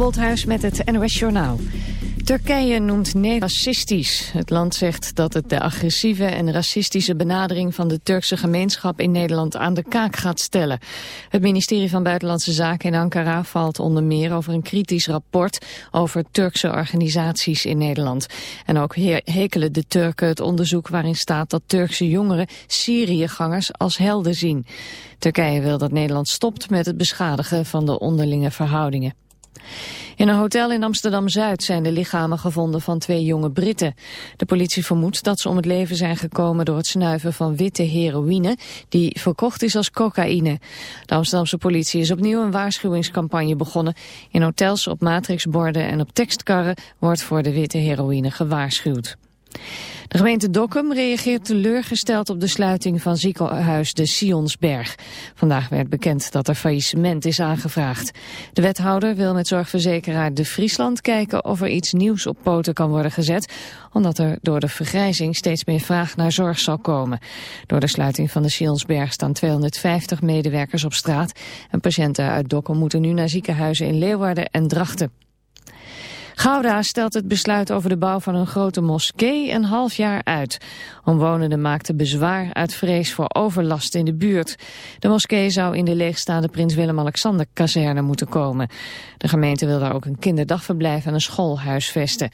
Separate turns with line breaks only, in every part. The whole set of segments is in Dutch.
Bolthuis met het NOS Journaal. Turkije noemt Nederland racistisch. Het land zegt dat het de agressieve en racistische benadering van de Turkse gemeenschap in Nederland aan de kaak gaat stellen. Het ministerie van Buitenlandse Zaken in Ankara valt onder meer over een kritisch rapport over Turkse organisaties in Nederland. En ook hekelen de Turken het onderzoek waarin staat dat Turkse jongeren Syriëgangers als helden zien. Turkije wil dat Nederland stopt met het beschadigen van de onderlinge verhoudingen. In een hotel in Amsterdam-Zuid zijn de lichamen gevonden van twee jonge Britten. De politie vermoedt dat ze om het leven zijn gekomen door het snuiven van witte heroïne, die verkocht is als cocaïne. De Amsterdamse politie is opnieuw een waarschuwingscampagne begonnen. In hotels, op matrixborden en op tekstkarren wordt voor de witte heroïne gewaarschuwd. De gemeente Dokkum reageert teleurgesteld op de sluiting van ziekenhuis de Sionsberg. Vandaag werd bekend dat er faillissement is aangevraagd. De wethouder wil met zorgverzekeraar De Friesland kijken of er iets nieuws op poten kan worden gezet, omdat er door de vergrijzing steeds meer vraag naar zorg zal komen. Door de sluiting van de Sionsberg staan 250 medewerkers op straat en patiënten uit Dokkum moeten nu naar ziekenhuizen in Leeuwarden en Drachten. Gouda stelt het besluit over de bouw van een grote moskee een half jaar uit. Omwonenden maakten bezwaar uit vrees voor overlast in de buurt. De moskee zou in de leegstaande Prins Willem-Alexander kazerne moeten komen. De gemeente wil daar ook een kinderdagverblijf en een school huisvesten.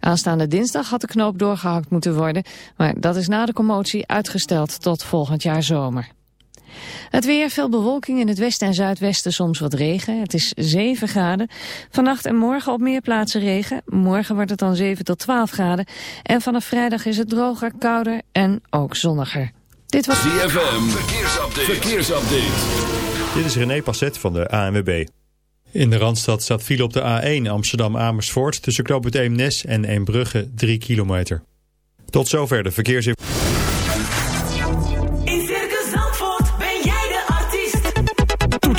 Aanstaande dinsdag had de knoop doorgehakt moeten worden, maar dat is na de commotie uitgesteld tot volgend jaar zomer. Het weer, veel bewolking in het westen en zuidwesten, soms wat regen. Het is 7 graden. Vannacht en morgen op meer plaatsen regen. Morgen wordt het dan 7 tot 12 graden. En vanaf vrijdag is het droger, kouder en ook zonniger.
Dit was ZFM, verkeersupdate. verkeersupdate.
Dit is René Passet van de ANWB. In de Randstad staat file op de A1 Amsterdam-Amersfoort... tussen Knoop het Eemnes en Eembrugge 3 kilometer. Tot zover de verkeersinformatie.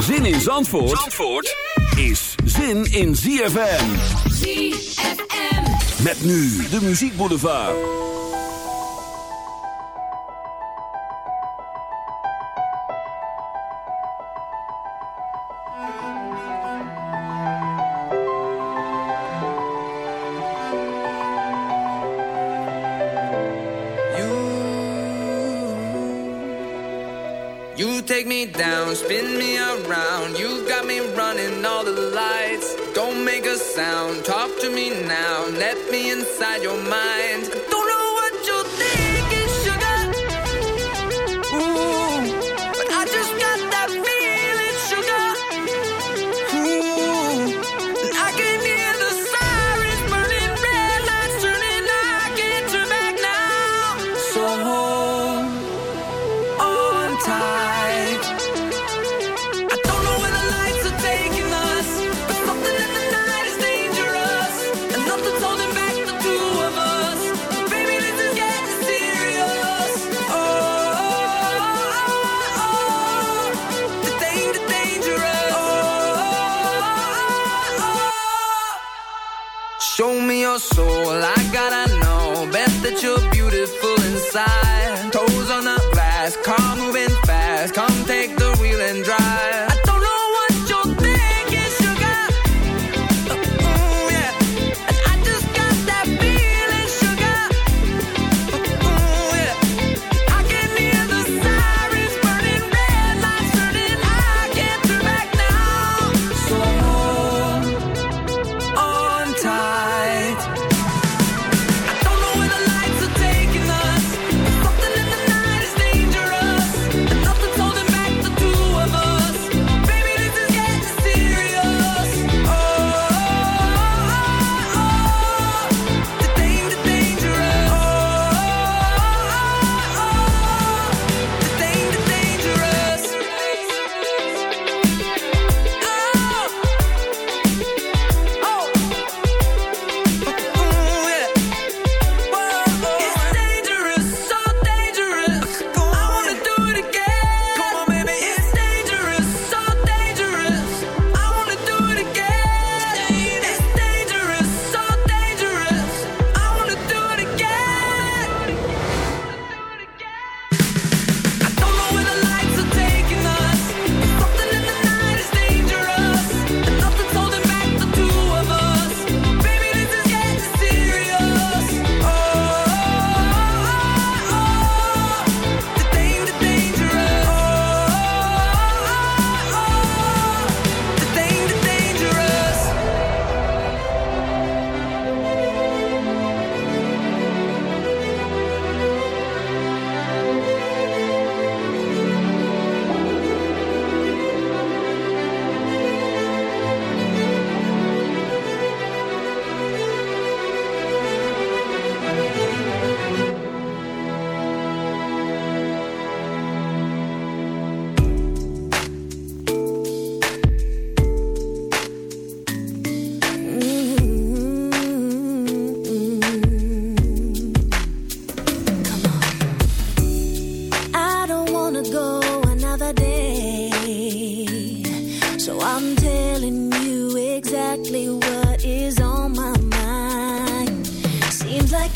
Zin in Zandvoort, Zandvoort is zin in ZFM.
ZFM.
Met nu de muziekboulevard.
You take me down, spin me around. You got me running all the lights. Don't make a sound, talk to me now. Let me inside your mind.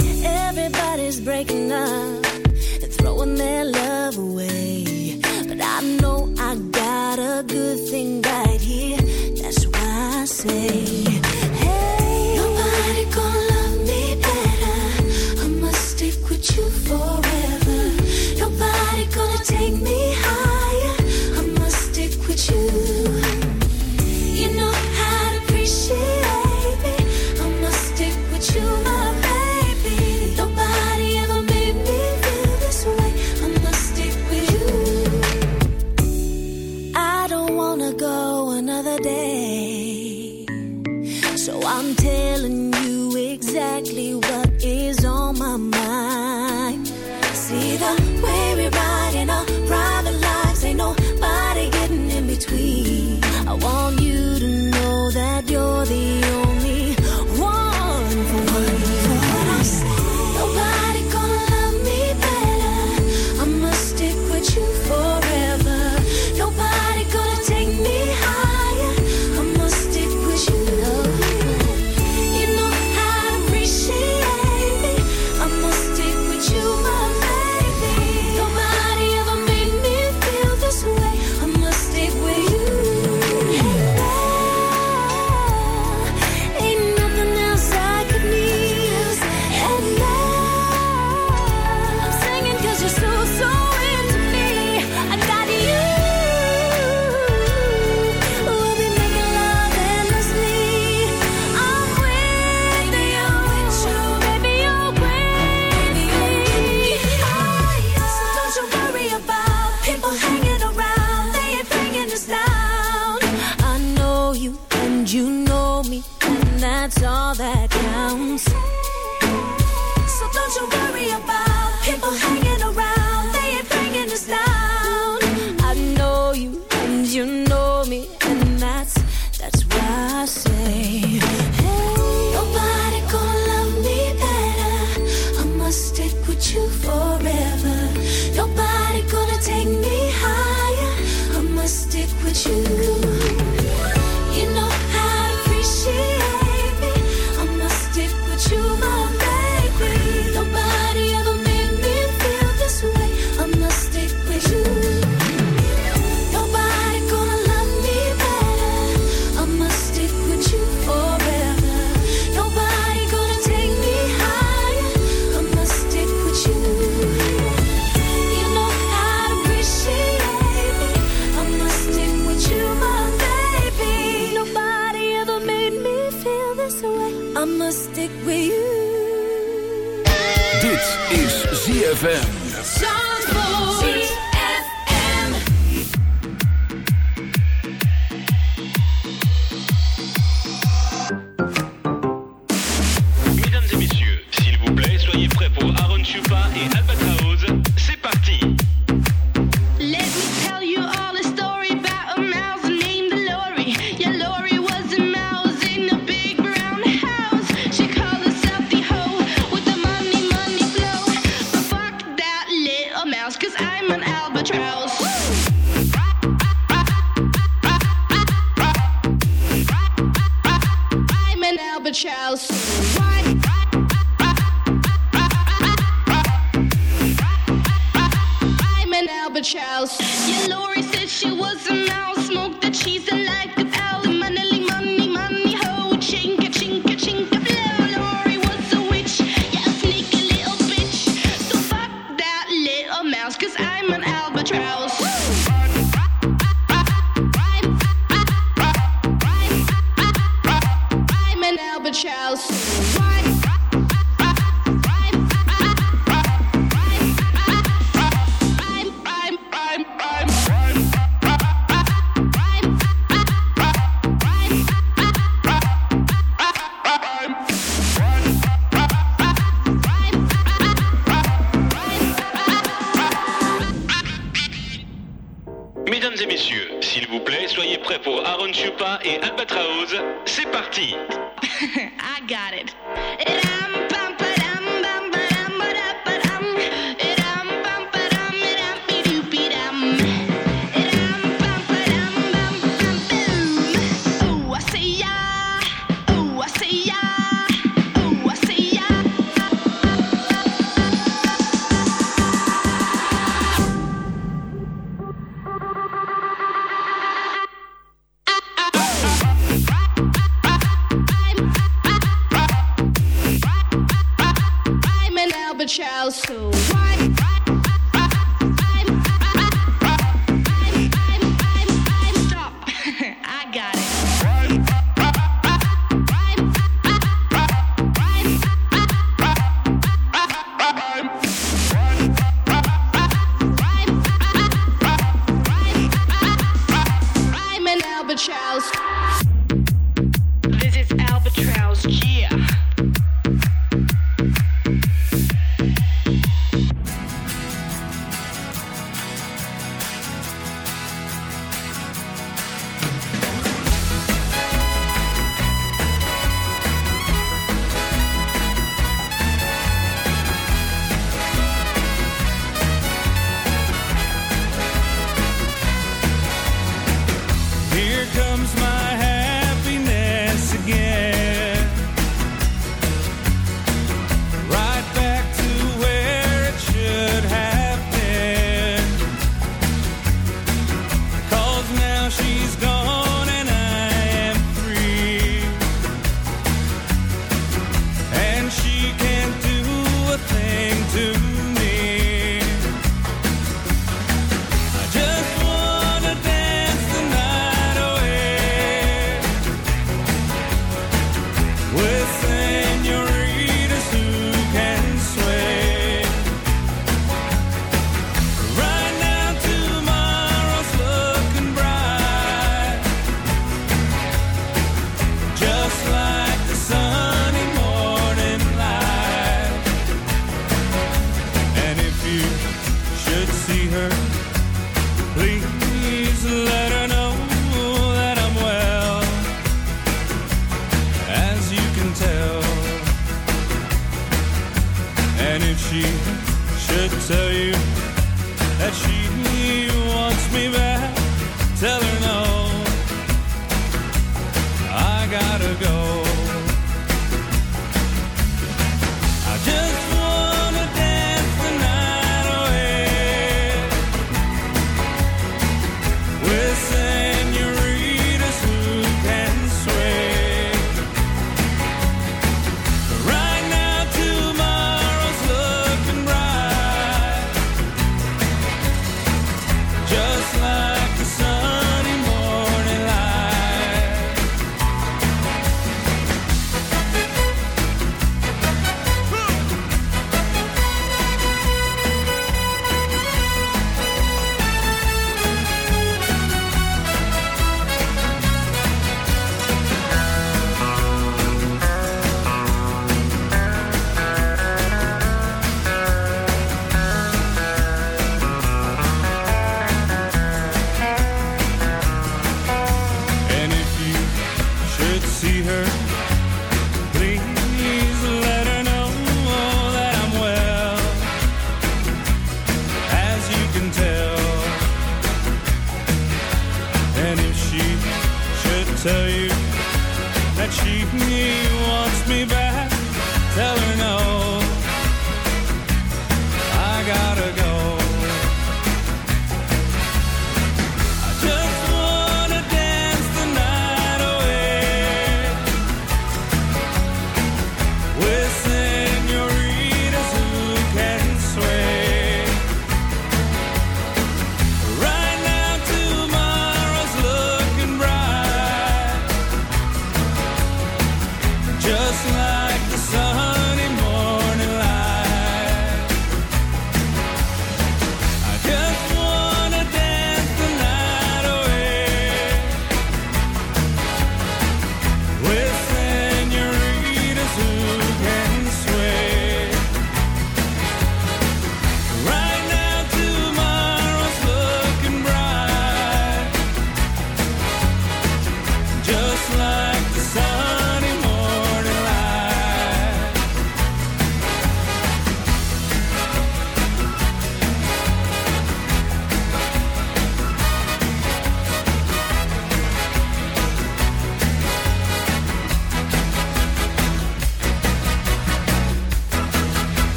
everybody's breaking up and throwing their love away. But I know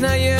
Wil je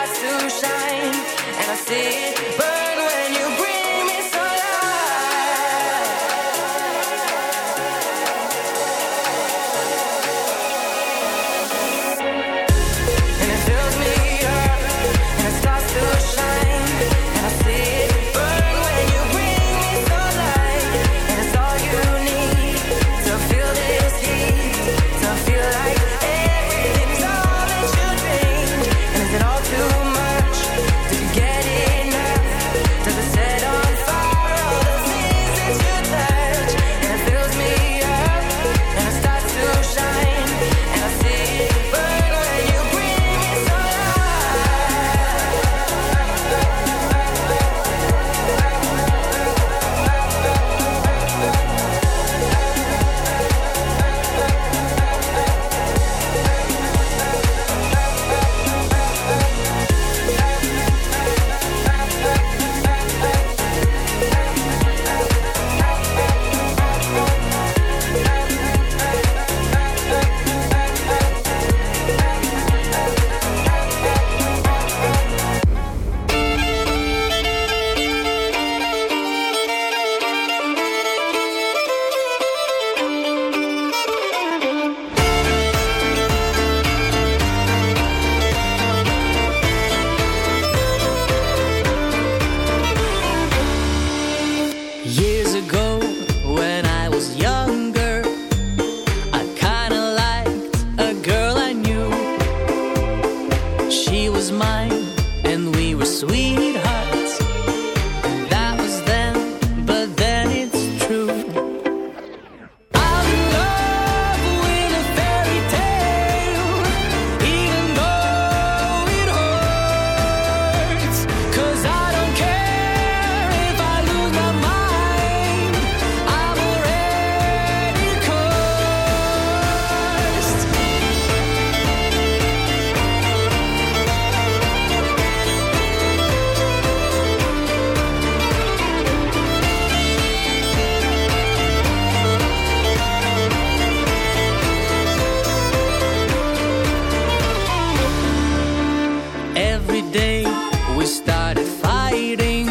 We started fighting.